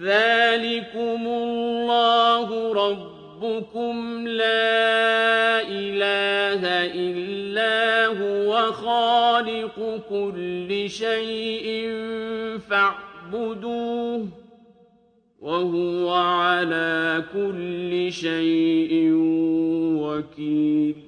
ذَٰلِكُمُ اللَّهُ رَبُّكُمْ لَا إِلَٰهَ إِلَّا هُوَ خَالِقُ كُلِّ شَيْءٍ فَاعْبُدُوهُ ۚ وَهُوَ عَلَىٰ كُلِّ شَيْءٍ وَكِيلٌ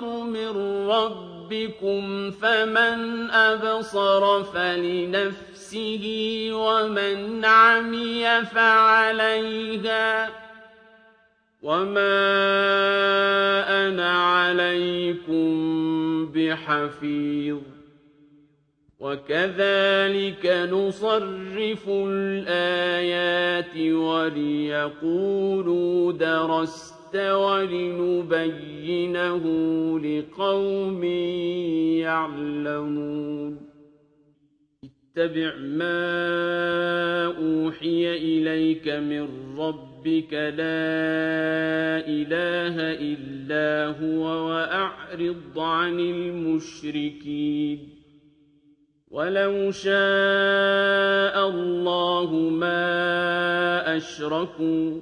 رَّبِّكُمْ ۖ فَمَنْ أَبْصَرَ فَلِنَفْسِهِ ۖ وَمَنْ عَمِيَ فَعَلَيْهَا ۚ وَمَا أَنَا عَلَيْكُم بِحَفِيظٍ وَكَذَٰلِكَ نُصَرِّفُ الْآيَاتِ وَلِيَقُولُوا دَرَسْتَ وَلِنُبَيِّنَهُ لِقَوْمٍ يَعْلَمُونَ اتَّبِعْ مَا أُوحِيَ إِلَيْكَ مِن رَّبِّكَ ۖ لَا إِلَٰهَ إِلَّا هُوَ ۖ وَأَعْرِضْ عَنِ الْمُشْرِكِينَ وَلَوْ شَاءَ اللَّهُ مَا أَشْرَكُوا ۗ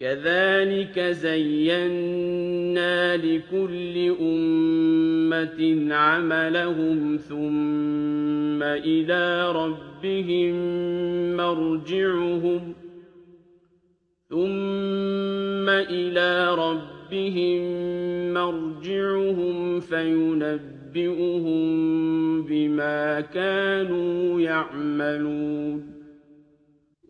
كَذَٰلِكَ زَيَّنَّا لِكُلِّ أُمَّةٍ عَمَلَهُمْ ثُمَّ إِلَىٰ رَبِّهِم مَّرْجِعُهُمْ فَيُنَبِّئُهُم بِمَا كَانُوا يَعْمَلُونَ.